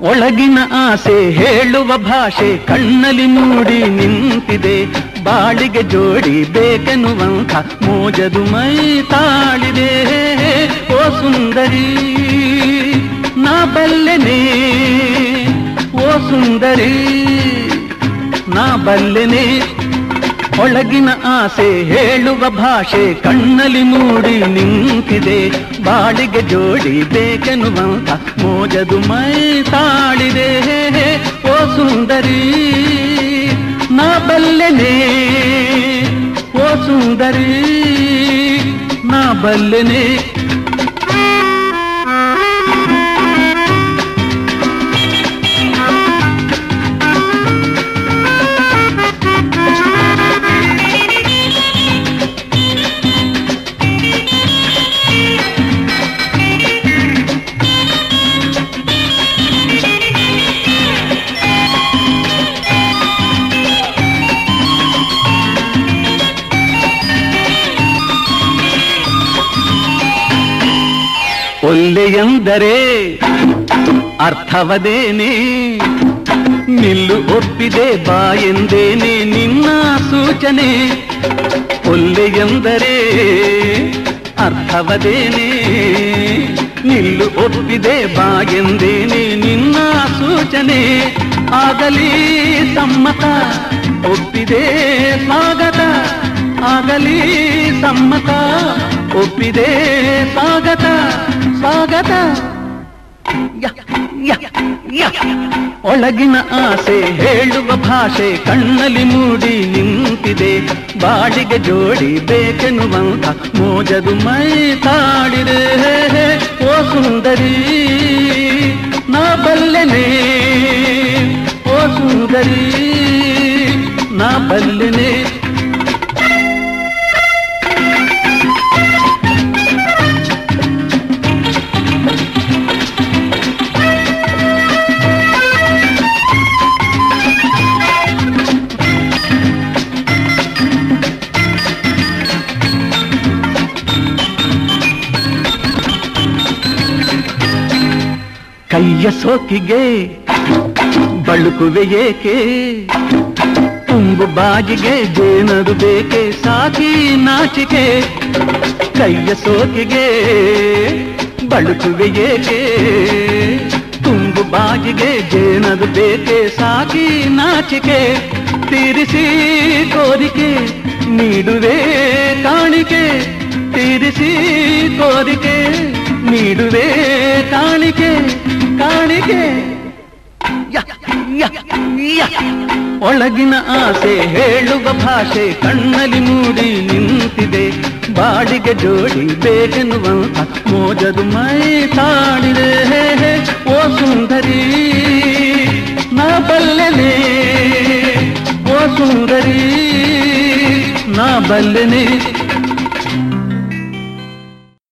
ಒಳಗಿನ ಆಸೆ ಹೇಳುವ ಭಾಷೆ ಕಣ್ಣಲ್ಲಿ ನೋಡಿ ನಿಂತಿದೆ. ಬಾಳಿಗೆ ಜೋಡಿ ಬೇಕೆನ್ನುವಂಥ ಮೋಜದು ಮೈ ತಾಳಿದೆ. ಓ ಸುಂದರಿ, ನಾ ಬಲ್ಲೆನೆ. ಓ ಸುಂದರಿ, ನಾ ಬಲ್ಲೆನೆ. ಒಳಗಿನ ಆಸೆ ಹೇಳುವ ಭಾಷೆ ಕಣ್ಣಲ್ಲಿ ಮೂಡಿ ನಿಂತಿದೆ. ಬಾಳಿಗೆ ಜೋಡಿ ಬೇಕೆನ್ನುವಂತ ಮೋಜದು ಮೈ ತಾಳಿದೆ. ಓ ಸುಂದರಿ, ನಾ ಬಲ್ಲೆನೆ. ಓ ಸುಂದರಿ, ನಾ ಬಲ್ಲೆನೆ. ಒಲ್ಲೆಯೆಂದರೆ ಅರ್ಥವದೇನೆ? ನಿಲ್ಲು ಒಪ್ಪಿದೆ ಬಾ ಎಂದೇನೆ ನಿನ್ನ ಸೂಚನೆ? ಒಲ್ಲೆಯೆಂದರೆ ಅರ್ಥವದೇನೆ? ನಿಲ್ಲು ಒಪ್ಪಿದೆ ಬಾ ಎಂದೇನೆ ನಿನ್ನ ಸೂಚನೆ? ಆಗಲಿ ಸಮ್ಮತ, ಒಪ್ಪಿದೆ ಸ್ವಾಗತ. ಆಗಲಿ ಸಮ್ಮತ. ಒಪ್ಪಿದೆ. ಸ್ವಾಗತ ಸ್ವಾಗತ. ಒಳಗಿನ ಆಸೆ ಹೇಳುವ ಭಾಷೆ ಕಣ್ಣಲ್ಲಿ ಮೂಡಿ ನಿಂತಿದೆ. ಬಾಡಿಗೆ ಜೋಡಿ ಬೇಕೆನ್ನುವಂತ ಮೋಜದು ಮೈ ತಾಡಿದೆ ಓ ಸುಂದರಿ, ನಾ ಬಲ್ಲೆನೆ. ಓ ಸುಂದರಿ, ನಾ ಬಲ್ಲೆನೆ. ಕೈಯ ಸೋಕಿಗೆ, ಬಳುಕುವೆ ಏಕೆ? ತುಂಬು ಬಾಗಿಗೆ ಜೇನರು ಬೇಕೆ, ಸಾಕಿ ನಾಚಿಕೆ, ಕೈಯ ಸೋಕಿಗೆ, ಬಳುಕುವೆ ಏಕೆ? ತುಂಬು ಬಾಗಿಗೆ ಜೇನದು ಬೇಕೆ, ಸಾಕಿ ನಾಚಿಕೆ, ತಿರಿಸಿ ಕೋರಿಕೆ, ನೀಡುವೆ ಕಾಣಿಕೆ, ತಿರಿಸಿ ಕೋರಿಕೆ, ನೀಡುವೆ ಒಳಗಿನ ಆಸೆ ಹೇಳುವ ಭಾಷೆ ಕಣ್ಣಲ್ಲಿ ಮೂಡಿ ನಿಂತಿದೆ. ಬಾಡಿಗೆ ಜೋಡಿ ಬೇಕೆನ್ನುವಂತ ಮೋಜದು ಮೈ ತಾಡಿದೆ. ಓ ಸುಂದರಿ, ನಾ ಬಲ್ಲೆನೆ. ಓ ಸುಂದರಿ, ನಾ ಬಲ್ಲೆನೆ.